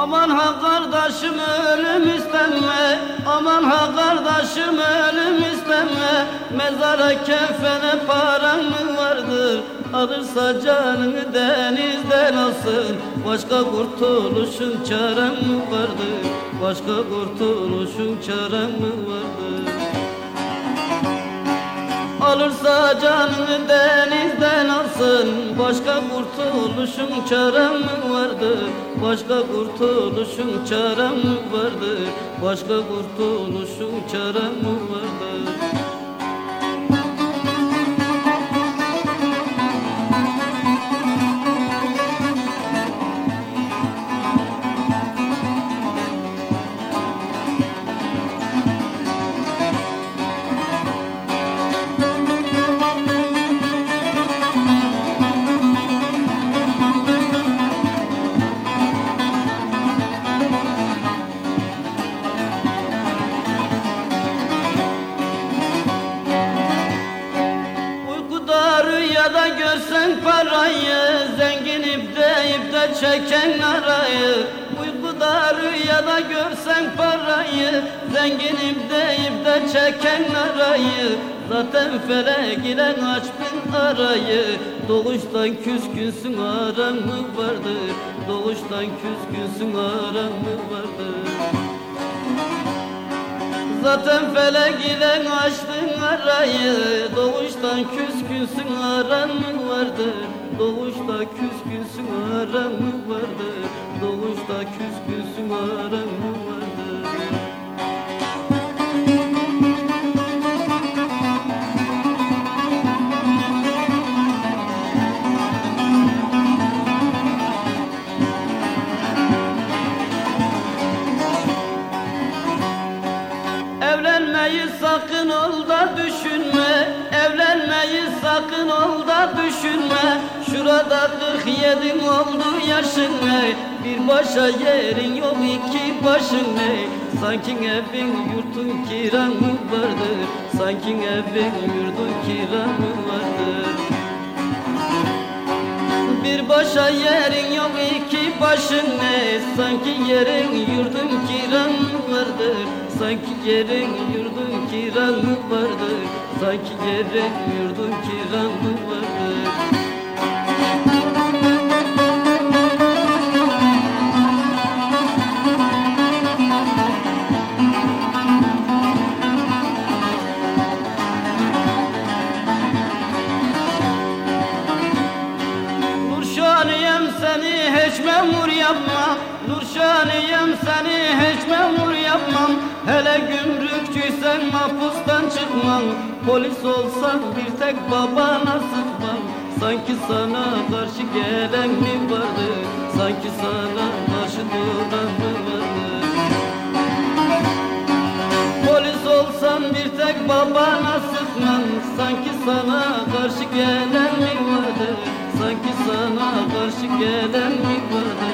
Aman ha kardeşim ölüm isteme. Aman ha kardeşim ölüm isteme. Mezara kefene paran mı vardır? Alırsa canını denizden alsın. Başka kurtuluşun çaren mi vardır? Başka kurtuluşun çaren mi vardır Alırsa canını denizden alsın. Başka kurtuluşun çarem mi vardı Başka kurtuluşun çarem mi vardı Başka kurtuluşun çarem mi vardı Rüyada görsen parayı Zengin ipte ipte çeken arayı. Uykuda rüyada görsen parayı Zengin ipte ipte çeken arayı. Zaten felek ile aç bin arayı. Doğuştan küskünsün aran mı vardır. Doğuştan küskünsün aran mı vardır Zaten felek ile açtın arayı. Doğuştan küskünsün aran mı vardır Doğuşta küskünsün aran mı vardır Doğuşta küskünsün aran mı vardır Evlenmeyi sakın ol da düşünme. Evlenmeyi sakın ol da düşünme. Şurada 47 oldu yaşın ne? Bir başa yerin yok iki başın ne? Sanki evin yurtun kiran mı vardır. Sanki evin yurdun kiran mı vardır bir başa yerin yok iki başın ne? Sanki yerin yurdun kiran vardır. Sanki yerin yurdun kiran vardır. Sanki yerin yurdun kiran vardır hiç memur yapmam. Nurşaniyem seni hiç memur yapmam. Hele gümrükçüysen mahpustan çıkmam. Polis olsan bir tek babana sıkmam. Sanki sana karşı gelen mi vardı? Sanki sana karşı duran tek babana sıkmam Sanki sana karşı gelen mi vardı Sanki sana karşı gelen mi vardı